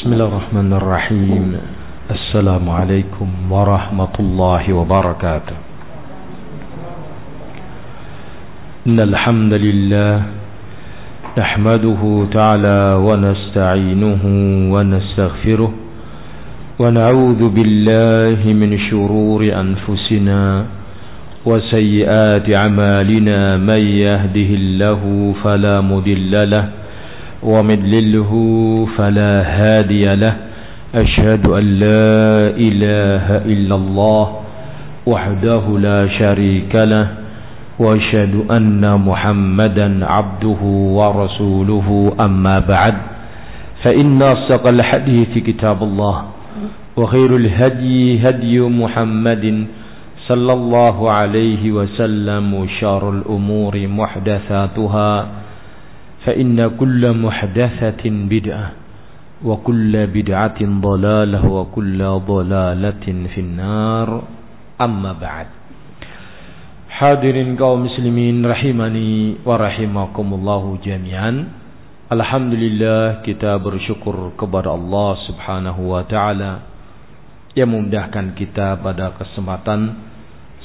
بسم الله الرحمن الرحيم السلام عليكم ورحمة الله وبركاته إن الحمد لله نحمده تعالى ونستعينه ونستغفره ونعوذ بالله من شرور أنفسنا وسيئات أعمالنا من يهده الله فلا مضل له ومدلله فلا هادي له. أشهد أن لا إله إلا الله وحده لا شريك له. وأشهد أن محمدا عبده ورسوله. أما بعد فإن أصدق الحديث كتاب الله وخير الهدي هدي محمد صلى الله عليه وسلم وشار الأمور محدثاتها. فإن كل محدثة بدعة وكل بدعة ضلالة وكل ضلالة في النار أما بعد Hadirin kaum muslimin rahimani wa rahimakumullahu jami'an. Alhamdulillah kita bersyukur kepada Allah Subhanahu wa taala yang memudahkan kita pada kesempatan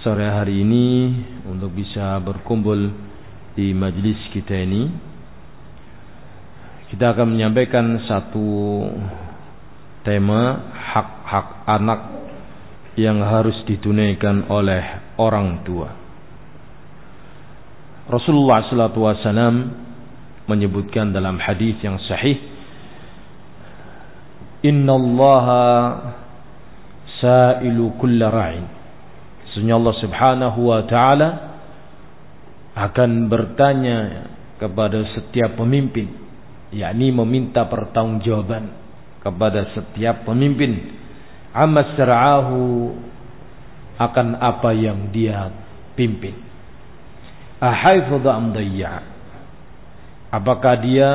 sore hari ini untuk bisa berkumpul di majlis kita ini. Kita akan menyampaikan satu tema hak-hak anak yang harus ditunaikan oleh orang tua. Rasulullah sallallahu alaihi wasallam menyebutkan dalam hadis yang sahih Inna Allah sa'ilu kulla ra'in Sesungguhnya Allah subhanahu wa ta'ala akan bertanya kepada setiap pemimpin yakni meminta pertanggungjawaban kepada setiap pemimpin. Amma sar'ahu akan apa yang dia pimpin. Ahaifadha am apakah dia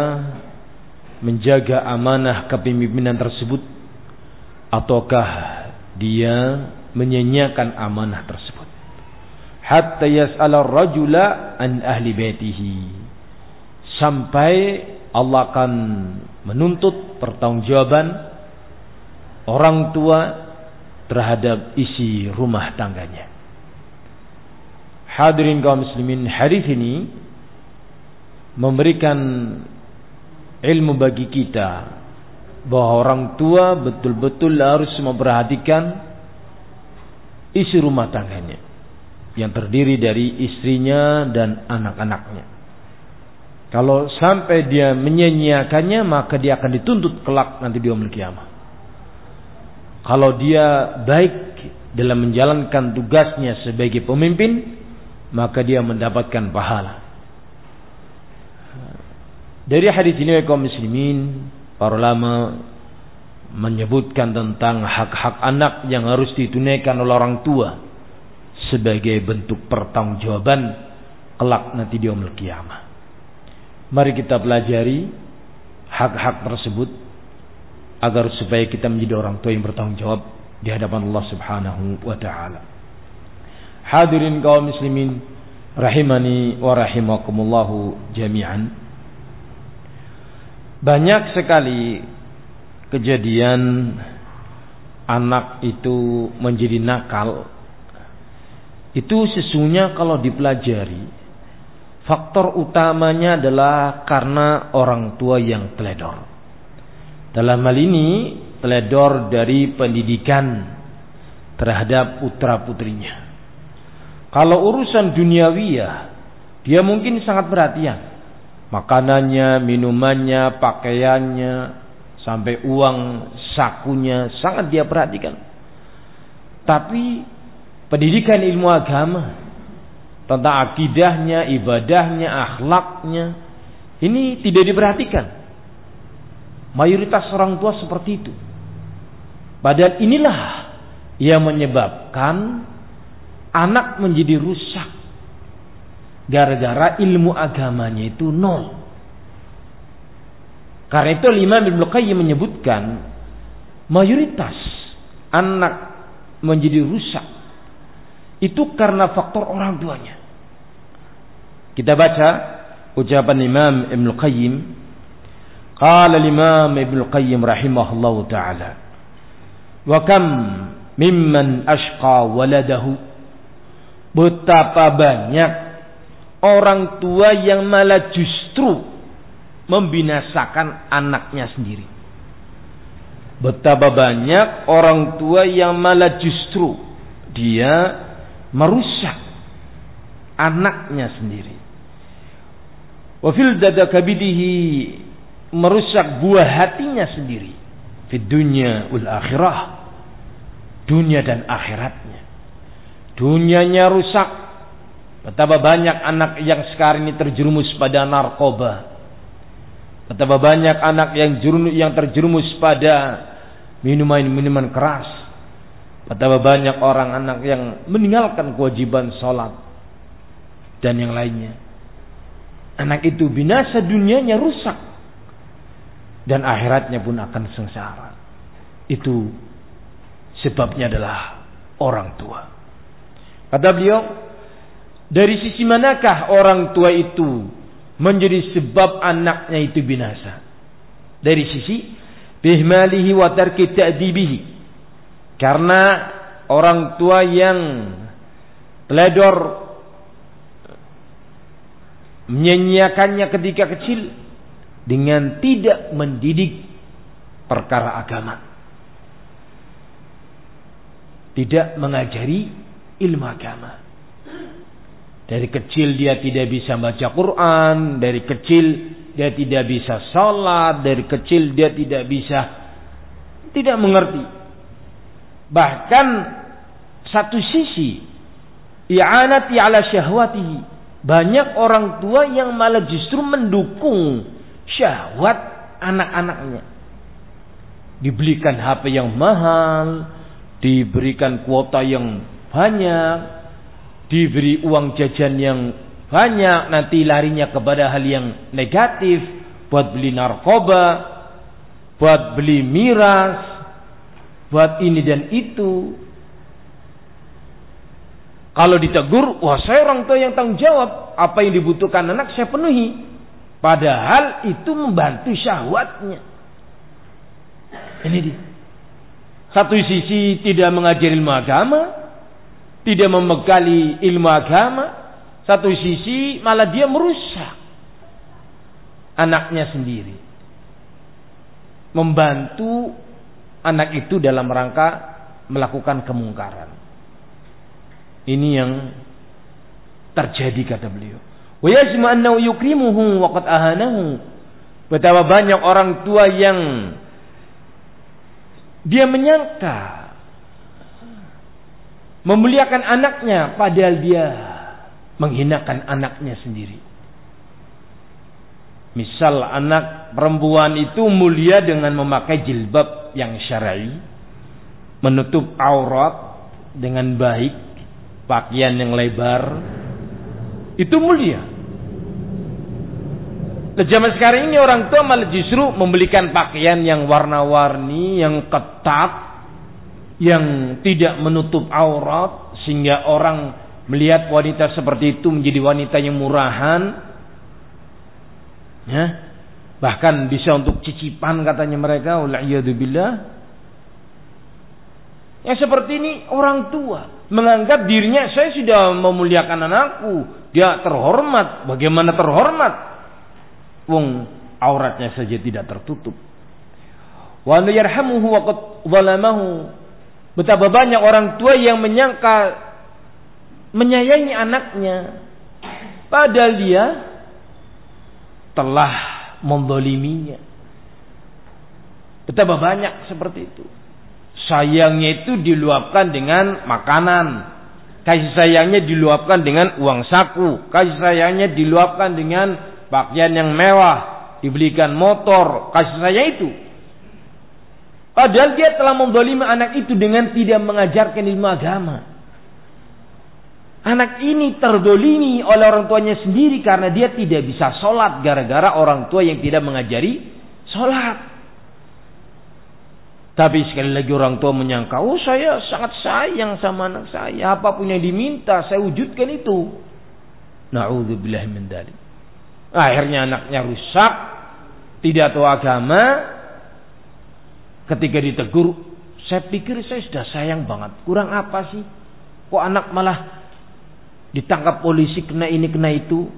menjaga amanah kepemimpinan tersebut? Ataukah dia menyanyiakan amanah tersebut? Hatta yas'ala rajula an ahli baitihi. Sampai Allah akan menuntut pertanggungjawaban orang tua terhadap isi rumah tangganya Hadirin kaum muslimin, hadis ini memberikan ilmu bagi kita bahwa orang tua betul-betul harus memperhatikan isi rumah tangganya yang terdiri dari istrinya dan anak-anaknya. Kalau sampai dia menyanyiakannya maka dia akan dituntut kelak nanti di yaumul kiamah. Kalau dia baik dalam menjalankan tugasnya sebagai pemimpin, maka dia mendapatkan pahala. Dari hadis ini kaum muslimin, para ulama menyebutkan tentang hak-hak anak yang harus ditunaikan oleh orang tua sebagai bentuk pertanggungjawaban kelak nanti di yaumul kiamah. Mari kita pelajari hak-hak tersebut agar supaya kita menjadi orang tua yang bertanggung jawab di hadapan Allah Subhanahu wa taala. Hadirin kaum muslimin rahimani wa rahimakumullahu jami'an. Banyak sekali kejadian anak itu menjadi nakal. Itu sesungguhnya kalau dipelajari faktor utamanya adalah karena orang tua yang teledor. Dalam hal ini teledor dari pendidikan terhadap putra putrinya. Kalau urusan duniawiyah, dia mungkin sangat perhatian. Makanannya, minumannya, pakaiannya, sampai uang sakunya sangat dia perhatikan. Tapi pendidikan ilmu agama tentang akidahnya, ibadahnya, akhlaknya ini tidak diperhatikan. Mayoritas orang tua seperti itu. Padahal inilah yang menyebabkan anak menjadi rusak gara-gara ilmu agamanya itu nol. Karena itu Imam Ibnu Qayyim menyebutkan mayoritas anak menjadi rusak itu karena faktor orang tuanya. Kita baca ucapan Imam Ibnu Qayyim Qala al-Imam Ibnu Qayyim rahimahullahu taala. Wa mimman ashqa waladahu. Betapa banyak orang tua yang malah justru membinasakan anaknya sendiri. Betapa banyak orang tua yang malah justru dia merusak anaknya sendiri. Wafil dada kabidihi merusak buah hatinya sendiri. Di dunia ul akhirah. Dunia dan akhiratnya. Dunianya rusak. Betapa banyak anak yang sekarang ini terjerumus pada narkoba. Betapa banyak anak yang yang terjerumus pada minuman-minuman keras. Betapa banyak orang anak yang meninggalkan kewajiban sholat dan yang lainnya. Anak itu binasa dunianya rusak dan akhiratnya pun akan sengsara. Itu sebabnya adalah orang tua. Kata beliau, dari sisi manakah orang tua itu menjadi sebab anaknya itu binasa? Dari sisi bihmalihi wa tarki ta'dibihi. Karena orang tua yang teledor menyanyiakannya ketika kecil dengan tidak mendidik perkara agama. Tidak mengajari ilmu agama. Dari kecil dia tidak bisa baca Quran, dari kecil dia tidak bisa sholat, dari kecil dia tidak bisa tidak mengerti. Bahkan satu sisi i'anati ala syahwatihi. Banyak orang tua yang malah justru mendukung syahwat anak-anaknya. Dibelikan HP yang mahal, diberikan kuota yang banyak, diberi uang jajan yang banyak nanti larinya kepada hal yang negatif buat beli narkoba, buat beli miras, buat ini dan itu. Kalau ditegur, wah saya orang tua yang tanggung jawab. Apa yang dibutuhkan anak saya penuhi. Padahal itu membantu syahwatnya. Ini dia. Satu sisi tidak mengajari ilmu agama. Tidak membekali ilmu agama. Satu sisi malah dia merusak anaknya sendiri. Membantu anak itu dalam rangka melakukan kemungkaran. Ini yang terjadi kata beliau. Wa yajma annahu yukrimuhu wa qad ahanahu. Betapa banyak orang tua yang dia menyangka memuliakan anaknya padahal dia menghinakan anaknya sendiri. Misal anak perempuan itu mulia dengan memakai jilbab yang syar'i, menutup aurat dengan baik, pakaian yang lebar, itu mulia. Nah, zaman sekarang ini orang tua malah justru membelikan pakaian yang warna-warni, yang ketat, yang tidak menutup aurat, sehingga orang melihat wanita seperti itu menjadi wanita yang murahan. Ya? Bahkan bisa untuk cicipan katanya mereka billah yang seperti ini orang tua. Menganggap dirinya saya sudah memuliakan anakku. Dia terhormat. Bagaimana terhormat? Wong auratnya saja tidak tertutup. Wa yarhamuhu wa qad betapa banyak orang tua yang menyangka menyayangi anaknya. Padahal dia telah mendoliminya betapa banyak seperti itu sayangnya itu diluapkan dengan makanan. Kasih sayangnya diluapkan dengan uang saku. Kasih sayangnya diluapkan dengan pakaian yang mewah. Dibelikan motor. Kasih sayang itu. Padahal dia telah mendolimi anak itu dengan tidak mengajarkan ilmu agama. Anak ini terdolimi oleh orang tuanya sendiri karena dia tidak bisa sholat gara-gara orang tua yang tidak mengajari sholat. Tapi sekali lagi orang tua menyangka, oh saya sangat sayang sama anak saya. Apa pun yang diminta, saya wujudkan itu. Na'udzubillah min dalik. Akhirnya anaknya rusak tidak tahu agama, ketika ditegur, saya pikir saya sudah sayang banget. Kurang apa sih? Kok anak malah ditangkap polisi kena ini kena itu?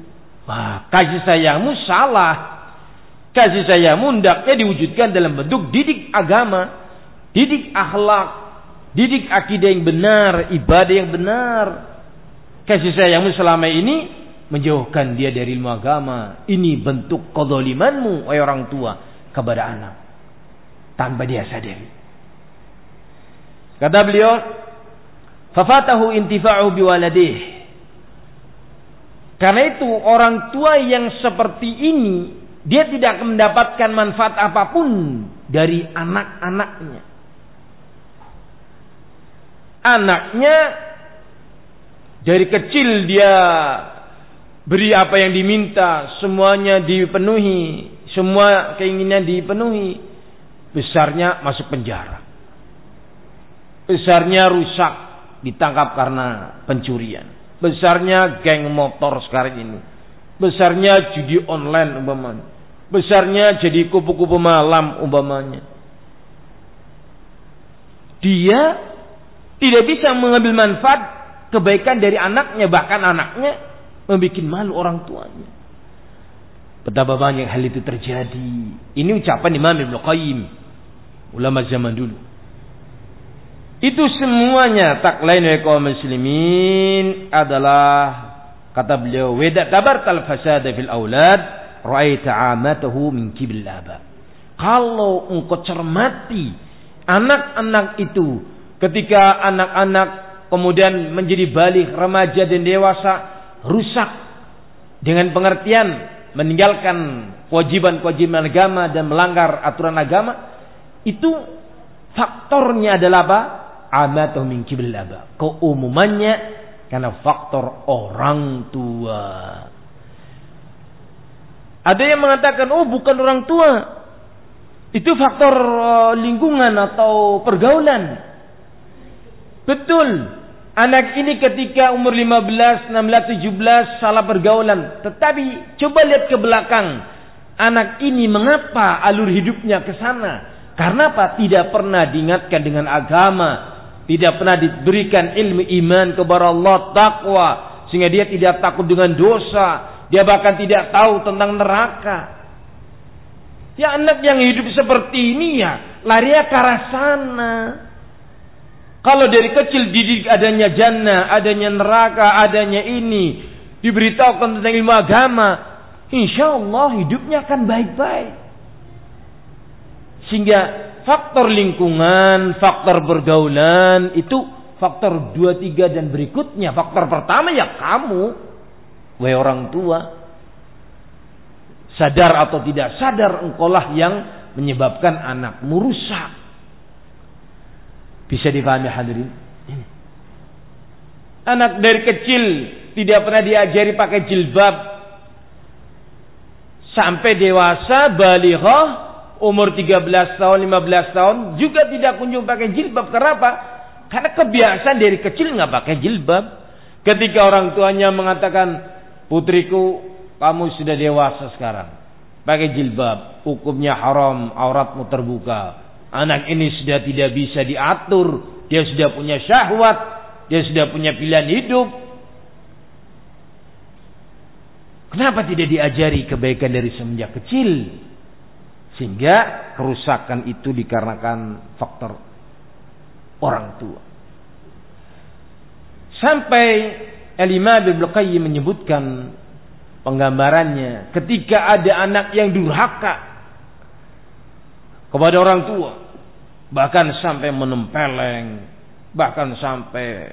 Wah, kasih sayangmu salah. Kasih sayangmu hendaknya diwujudkan dalam bentuk didik agama, didik akhlak, didik akidah yang benar, ibadah yang benar. Kasih sayangmu selama ini menjauhkan dia dari ilmu agama. Ini bentuk kezalimanmu, wahai orang tua, kepada anak. Tanpa dia sadari. Kata beliau, Fafatahu intifa'u biwaladih. Karena itu orang tua yang seperti ini, dia tidak mendapatkan manfaat apa pun dari anak-anaknya. Anaknya dari kecil dia Beri apa yang diminta, semuanya dipenuhi, semua keinginan dipenuhi. Besarnya masuk penjara. Besarnya rusak, ditangkap karena pencurian. Besarnya geng motor sekarang ini. Besarnya judi online umpamanya. Besarnya jadi kupu-kupu malam umpamanya. Dia tidak bisa mengambil manfaat kebaikan dari anaknya, bahkan anaknya membuat malu orang tuanya. Betapa banyak hal itu terjadi. Ini ucapan Imam Ibn Qayyim. Ulama zaman dulu. Itu semuanya tak lain oleh kaum muslimin adalah kata beliau weda tabar tal fasada fil aulad ra'aita amatahu min kibil aba. Kalau engkau cermati anak-anak itu ketika anak-anak kemudian menjadi balik remaja dan dewasa rusak dengan pengertian meninggalkan kewajiban-kewajiban agama dan melanggar aturan agama itu faktornya adalah apa? Amatuh min aba. Keumumannya karena faktor orang tua. Ada yang mengatakan, oh bukan orang tua. Itu faktor eh, lingkungan atau pergaulan. Betul. Anak ini ketika umur 15, 16, 17 salah pergaulan. Tetapi coba lihat ke belakang. Anak ini mengapa alur hidupnya ke sana? Karena apa? Tidak pernah diingatkan dengan agama. Tidak pernah diberikan ilmu iman kepada Allah, takwa. Sehingga dia tidak takut dengan dosa. Dia bahkan tidak tahu tentang neraka. Ya anak yang hidup seperti ini ya lari ke arah sana. Kalau dari kecil didik adanya jannah, adanya neraka, adanya ini, diberitahukan tentang ilmu agama, insya Allah hidupnya akan baik-baik. Sehingga faktor lingkungan, faktor pergaulan itu faktor dua tiga dan berikutnya. Faktor pertama ya kamu, wahai orang tua. Sadar atau tidak sadar engkaulah yang menyebabkan anakmu rusak. Bisa dipahami hadirin? Anak dari kecil tidak pernah diajari pakai jilbab. Sampai dewasa, balighah, umur 13 tahun, 15 tahun, juga tidak kunjung pakai jilbab. Kenapa? Karena kebiasaan dari kecil nggak pakai jilbab. Ketika orang tuanya mengatakan, putriku, kamu sudah dewasa sekarang. Pakai jilbab, hukumnya haram, auratmu terbuka. Anak ini sudah tidak bisa diatur. Dia sudah punya syahwat. Dia sudah punya pilihan hidup. Kenapa tidak diajari kebaikan dari semenjak kecil? Sehingga kerusakan itu dikarenakan faktor orang tua. Sampai Al-Imam Ibn Qayyim menyebutkan penggambarannya ketika ada anak yang durhaka kepada orang tua bahkan sampai menempeleng. Bahkan sampai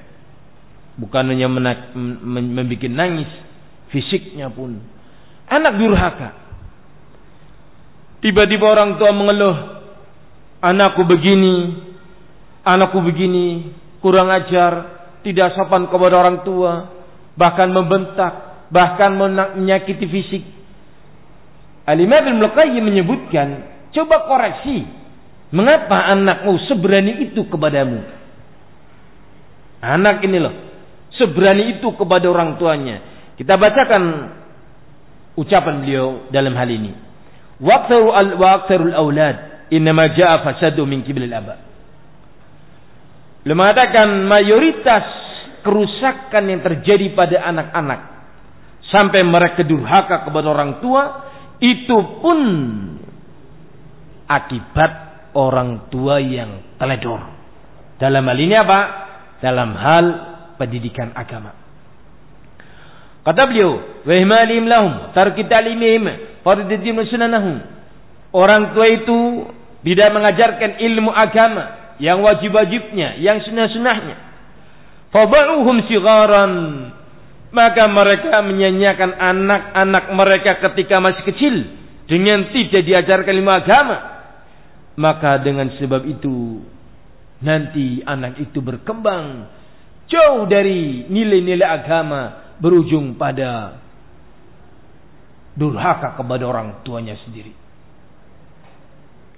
bukan hanya membuat nangis fisiknya pun. Anak durhaka. Tiba-tiba orang tua mengeluh anakku begini anakku begini kurang ajar tidak sopan kepada orang tua bahkan membentak bahkan menyakiti fisik. Al-Imam Ibn menyebutkan Coba koreksi. Mengapa anakmu seberani itu kepadamu? Anak ini loh. Seberani itu kepada orang tuanya. Kita bacakan ucapan beliau dalam hal ini. Waqtaru al waqtarul aulad innama jaa fasadu min kiblil aba. Mengatakan mayoritas kerusakan yang terjadi pada anak-anak sampai mereka durhaka kepada orang tua itu pun akibat orang tua yang teledor. Dalam hal ini apa? Dalam hal pendidikan agama. Kata beliau, "Wa ihmalihim lahum tarki ta'limihim fardidin sunanahum." Orang tua itu tidak mengajarkan ilmu agama yang wajib-wajibnya, yang sunnah-sunnahnya. Fada'uhum sigharan. Maka mereka menyanyiakan anak-anak mereka ketika masih kecil dengan tidak diajarkan ilmu agama. Maka dengan sebab itu nanti anak itu berkembang jauh dari nilai-nilai agama berujung pada durhaka kepada orang tuanya sendiri.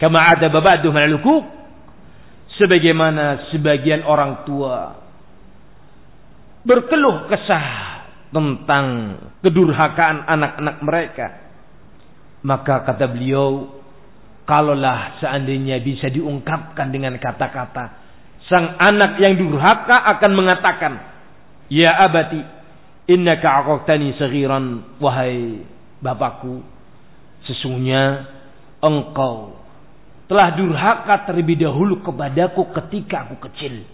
Kama ada babadu malukuk sebagaimana sebagian orang tua berkeluh kesah tentang kedurhakaan anak-anak mereka. Maka kata beliau, kalaulah seandainya bisa diungkapkan dengan kata-kata, sang anak yang durhaka akan mengatakan, Ya abati, Innaka aqaqtani saghiran wahai bapakku sesungguhnya engkau telah durhaka terlebih dahulu kepadaku ketika aku kecil.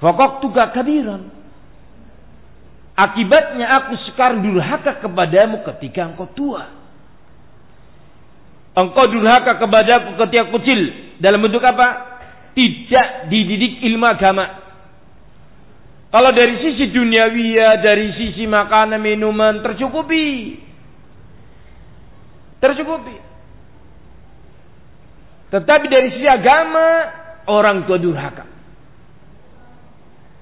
Faqaqtuka kabiran. Akibatnya aku sekarang durhaka kepadamu ketika engkau tua. Engkau durhaka kepadaku ketika kecil. Dalam bentuk apa? Tidak dididik ilmu agama. Kalau dari sisi duniawiya, dari sisi makanan, minuman, tercukupi. Tercukupi. Tetapi dari sisi agama, orang tua durhaka.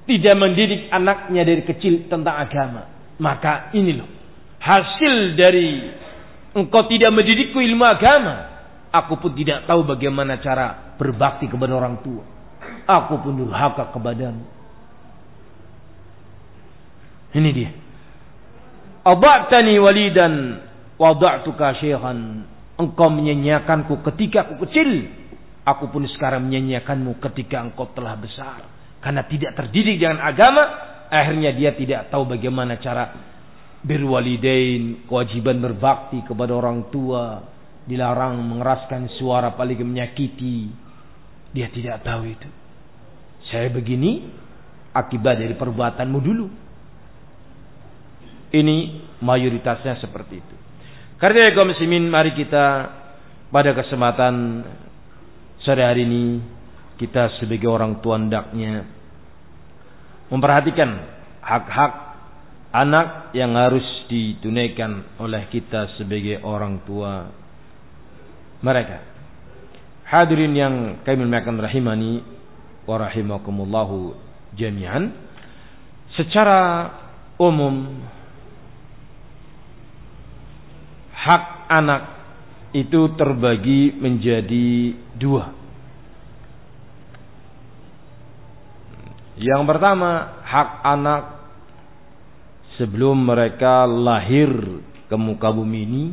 Tidak mendidik anaknya dari kecil tentang agama. Maka ini loh. Hasil dari engkau tidak mendidikku ilmu agama. Aku pun tidak tahu bagaimana cara berbakti kepada orang tua. Aku pun durhaka kepadamu. Ini dia. Ada'tani walidan wada'tuka syekhan. Engkau menyanyiakanku ketika aku kecil. Aku pun sekarang menyanyiakanmu ketika engkau telah besar. Karena tidak terdidik dengan agama. Akhirnya dia tidak tahu bagaimana cara berwalidain. Kewajiban berbakti kepada orang tua. Dilarang mengeraskan suara paling menyakiti. Dia tidak tahu itu. Saya begini akibat dari perbuatanmu dulu. Ini mayoritasnya seperti itu. Karena ya muslimin mari kita pada kesempatan sore hari ini kita sebagai orang tua hendaknya memperhatikan hak-hak anak yang harus ditunaikan oleh kita sebagai orang tua mereka. Hadirin yang kami muliakan rahimani wa rahimakumullahu jami'an. Secara umum hak anak itu terbagi menjadi dua. Yang pertama, hak anak sebelum mereka lahir ke muka bumi ini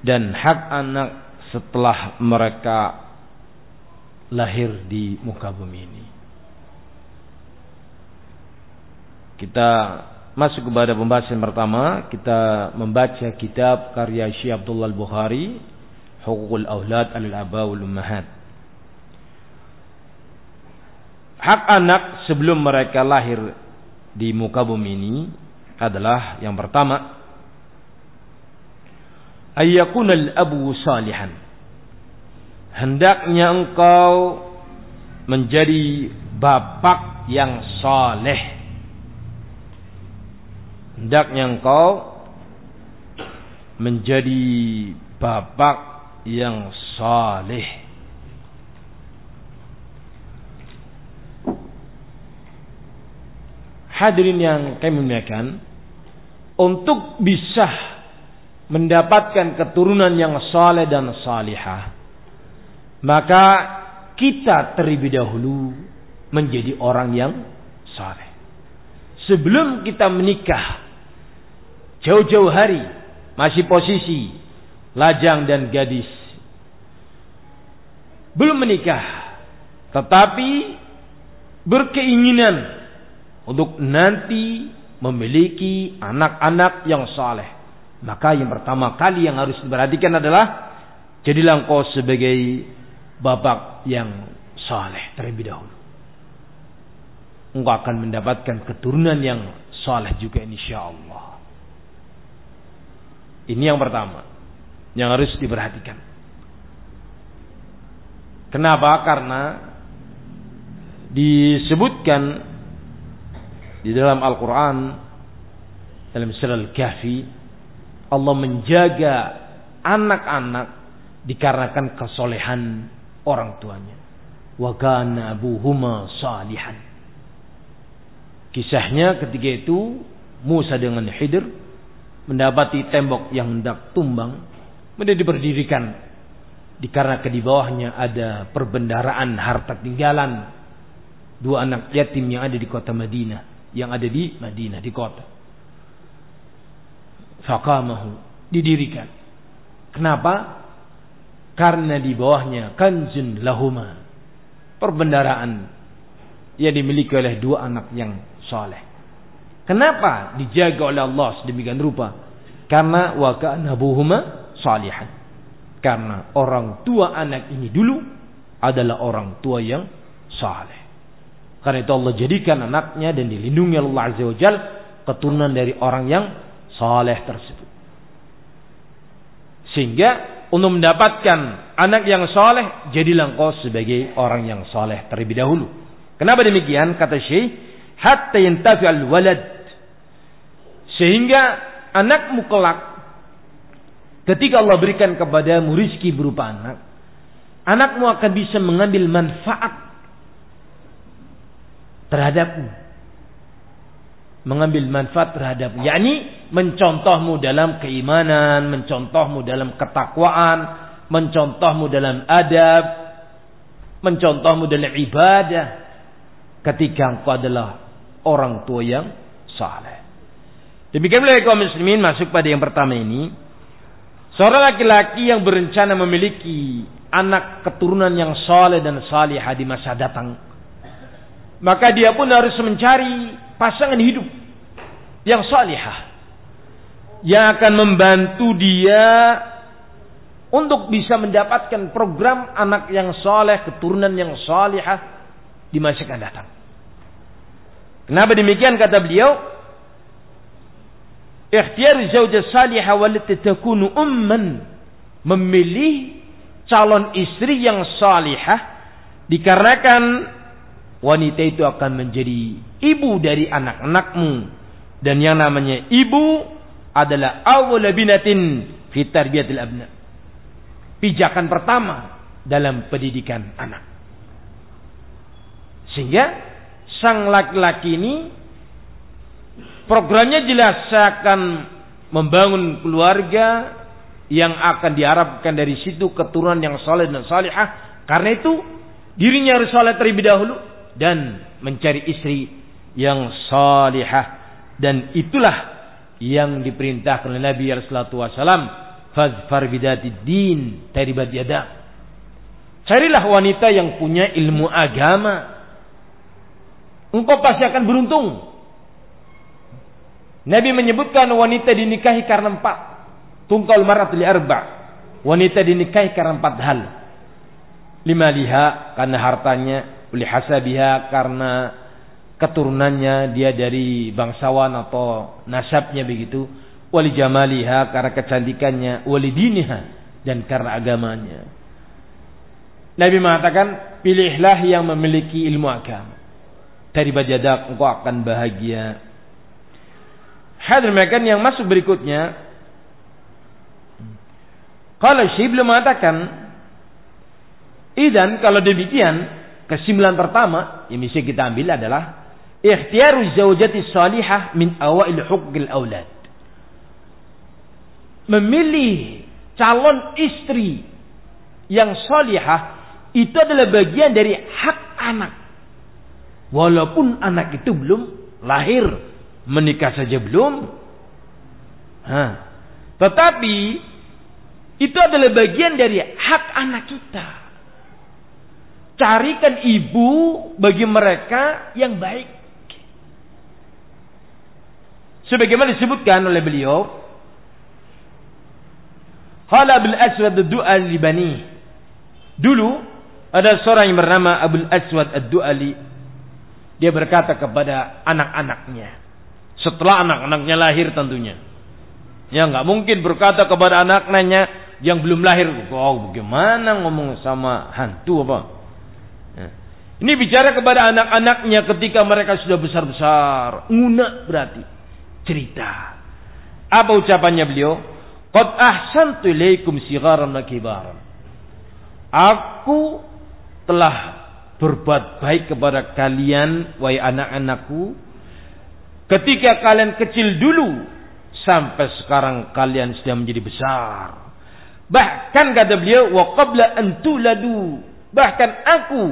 dan hak anak setelah mereka lahir di muka bumi ini. Kita Masuk kepada pembahasan pertama, kita membaca kitab karya Syekh Abdullah Al-Bukhari, Hukukul Aulad Al-Aba wal Ummahat. Hak anak sebelum mereka lahir di muka bumi ini adalah yang pertama ayyakuna al-abu salihan. Hendaknya engkau menjadi bapak yang saleh hendaknya engkau menjadi bapak yang saleh. Hadirin yang kami muliakan, untuk bisa mendapatkan keturunan yang saleh dan salihah, maka kita terlebih dahulu menjadi orang yang saleh sebelum kita menikah jauh-jauh hari masih posisi lajang dan gadis. Belum menikah, tetapi berkeinginan untuk nanti memiliki anak-anak yang saleh. Maka yang pertama kali yang harus diperhatikan adalah jadilah engkau sebagai bapak yang saleh terlebih dahulu. Engkau akan mendapatkan keturunan yang saleh juga insya Allah. Ini yang pertama yang harus diperhatikan. Kenapa? Karena disebutkan di dalam Al-Quran dalam surah Al-Kahfi Allah menjaga anak-anak dikarenakan kesolehan orang tuanya. Wa kana abuhuma salihan. Kisahnya ketika itu Musa dengan Khidir mendapati tembok yang hendak tumbang, kemudian diberdirikan dikarenakan di bawahnya ada perbendaraan harta tinggalan dua anak yatim yang ada di kota Madinah, yang ada di Madinah di kota. Faqamahu didirikan. Kenapa? Karena di bawahnya kanjun lahuma. Perbendaraan yang dimiliki oleh dua anak yang soleh. Kenapa dijaga oleh Allah sedemikian rupa? Karena wa kana buhuma salihan. Karena orang tua anak ini dulu adalah orang tua yang saleh. Karena itu Allah jadikan anaknya dan dilindungi Allah Azza wa Jal keturunan dari orang yang saleh tersebut. Sehingga untuk mendapatkan anak yang saleh jadilah engkau sebagai orang yang saleh terlebih dahulu. Kenapa demikian? Kata Syekh, hatta yantafi'al walad. Sehingga anakmu kelak ketika Allah berikan kepadamu rizki berupa anak, anakmu akan bisa mengambil manfaat terhadapmu. Mengambil manfaat terhadapmu. yakni mencontohmu dalam keimanan, mencontohmu dalam ketakwaan, mencontohmu dalam adab, mencontohmu dalam ibadah. Ketika engkau adalah orang tua yang saleh. Demikian pula kaum muslimin masuk pada yang pertama ini. Seorang laki-laki yang berencana memiliki anak keturunan yang saleh dan salihah di masa datang maka dia pun harus mencari pasangan hidup yang salihah yang akan membantu dia untuk bisa mendapatkan program anak yang saleh, keturunan yang salihah di masa akan datang. Kenapa demikian kata beliau? Ikhtiar zaujah salihah walati takunu umman memilih calon istri yang salihah dikarenakan wanita itu akan menjadi ibu dari anak-anakmu. Dan yang namanya ibu adalah awwal binatin fi tarbiyatil abna. Pijakan pertama dalam pendidikan anak. Sehingga sang laki-laki ini programnya jelas akan membangun keluarga yang akan diharapkan dari situ keturunan yang soleh dan salihah. Karena itu dirinya harus soleh terlebih dahulu dan mencari istri yang salihah. Dan itulah yang diperintahkan oleh Nabi sallallahu wasallam fazfar bidati din taribat yada carilah wanita yang punya ilmu agama. Engkau pasti akan beruntung. Nabi menyebutkan wanita dinikahi karena empat. Tungkal marat li arba. Wanita dinikahi karena empat hal lima liha karena hartanya Uli hasabiha karena keturunannya dia dari bangsawan atau nasabnya begitu. Wali jamaliha karena kecantikannya. Wali diniha dan karena agamanya. Nabi mengatakan, pilihlah yang memiliki ilmu agama. Dari bajadak engkau akan bahagia. Hadir mereka yang masuk berikutnya. Kalau belum mengatakan, Idan kalau demikian, Kesimpulan pertama yang bisa kita ambil adalah ikhtiaru zaujati salihah min awail huquqil aulad. Memilih calon istri yang salihah itu adalah bagian dari hak anak. Walaupun anak itu belum lahir, menikah saja belum. Ha. Tetapi itu adalah bagian dari hak anak kita. Carikan ibu bagi mereka yang baik. Sebagaimana disebutkan oleh beliau, Hala Abul Aswad Ad-Du'ali Bani. Dulu ada seorang yang bernama Abul Aswad Ad-Du'ali. Dia berkata kepada anak-anaknya. Setelah anak-anaknya lahir tentunya. Ya nggak mungkin berkata kepada anak-anaknya yang belum lahir. Oh bagaimana ngomong sama hantu apa? Ini bicara kepada anak-anaknya ketika mereka sudah besar-besar. Ngunak berarti. Cerita. Apa ucapannya beliau? Qad ahsantu ilaikum sigaran wa kibaran. Aku telah berbuat baik kepada kalian, wahai anak-anakku, Ketika kalian kecil dulu sampai sekarang kalian sudah menjadi besar. Bahkan kata beliau, wa qabla an tuladu. Bahkan aku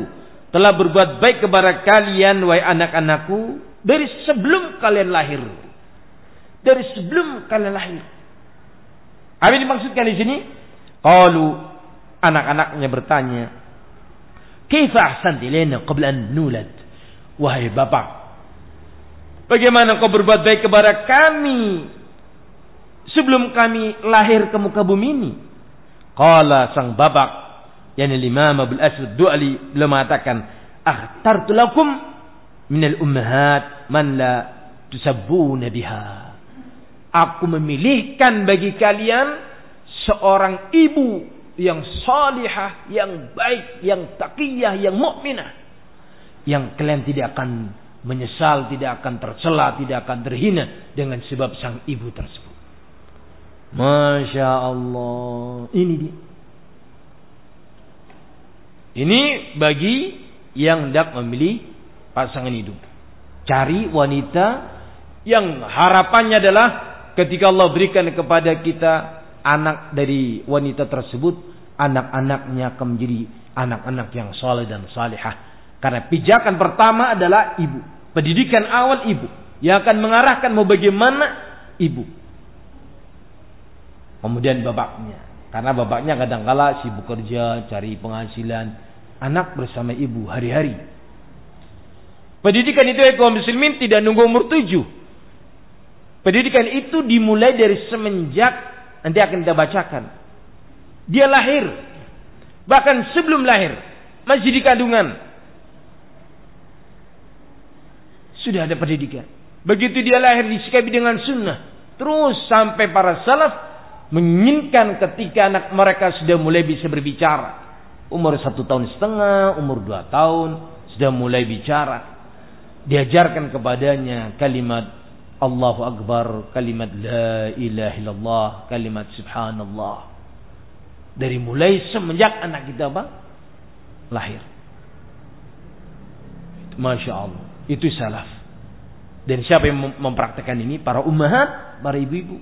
telah berbuat baik kepada kalian wahai anak-anakku dari sebelum kalian lahir. Dari sebelum kalian lahir. Apa yang dimaksudkan di sini? Qalu anak-anaknya bertanya, "Kaifa ahsanti lana qabla an nulad?" Wahai bapak, Bagaimana kau berbuat baik kepada kami sebelum kami lahir ke muka bumi ini? Qala sang babak yang Imam Abdul Aswad Du'ali beliau mengatakan, "Akhtartu lakum minal ummahat man la tusabbuna biha." Aku memilihkan bagi kalian seorang ibu yang salihah, yang baik, yang taqiyah, yang mukminah. Yang kalian tidak akan menyesal, tidak akan tercela, tidak akan terhina dengan sebab sang ibu tersebut. Masya Allah. Ini dia. Ini bagi yang hendak memilih pasangan hidup. Cari wanita yang harapannya adalah ketika Allah berikan kepada kita anak dari wanita tersebut, anak-anaknya akan menjadi anak-anak yang soleh dan salihah karena pijakan pertama adalah ibu. Pendidikan awal ibu. Yang akan mengarahkan mau bagaimana ibu. Kemudian bapaknya. Karena bapaknya kadang-kala sibuk kerja, cari penghasilan. Anak bersama ibu hari-hari. Pendidikan itu kaum muslimin tidak nunggu umur tujuh. Pendidikan itu dimulai dari semenjak nanti akan kita bacakan. Dia lahir. Bahkan sebelum lahir. Masih di kandungan. sudah ada pendidikan. Begitu dia lahir disikapi dengan sunnah. Terus sampai para salaf menginginkan ketika anak mereka sudah mulai bisa berbicara. Umur satu tahun setengah, umur dua tahun, sudah mulai bicara. Diajarkan kepadanya kalimat Allahu Akbar, kalimat La ilaha illallah, kalimat Subhanallah. Dari mulai semenjak anak kita apa? Lahir. Masya Allah. Itu salaf. Dan siapa yang mempraktekkan ini? Para ummahat, para ibu-ibu.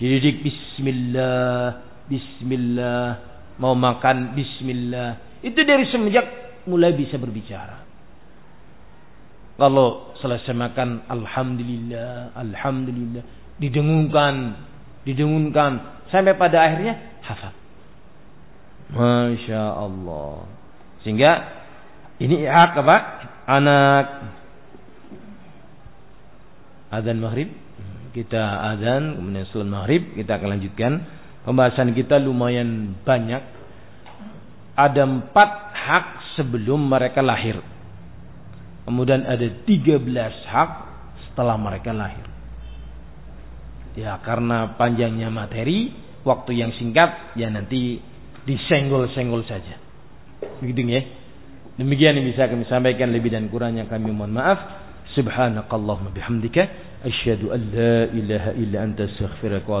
Dididik bismillah, bismillah, mau makan bismillah. Itu dari semenjak mulai bisa berbicara. Kalau selesai makan alhamdulillah, alhamdulillah, didengungkan, didengungkan sampai pada akhirnya hafal. Masya Allah. Sehingga ini hak apa? Anak adzan maghrib kita adzan kemudian salat maghrib kita akan lanjutkan Pembahasan kita lumayan banyak. Ada empat hak sebelum mereka lahir. Kemudian ada 13 hak setelah mereka lahir. Ya karena panjangnya materi, waktu yang singkat, ya nanti disenggol-senggol saja. Begitu ya. Demikian yang bisa kami sampaikan lebih dan kurangnya kami mohon maaf. Subhanakallahumma bihamdika Asyadu an la ilaha illa anta astaghfiruka wa.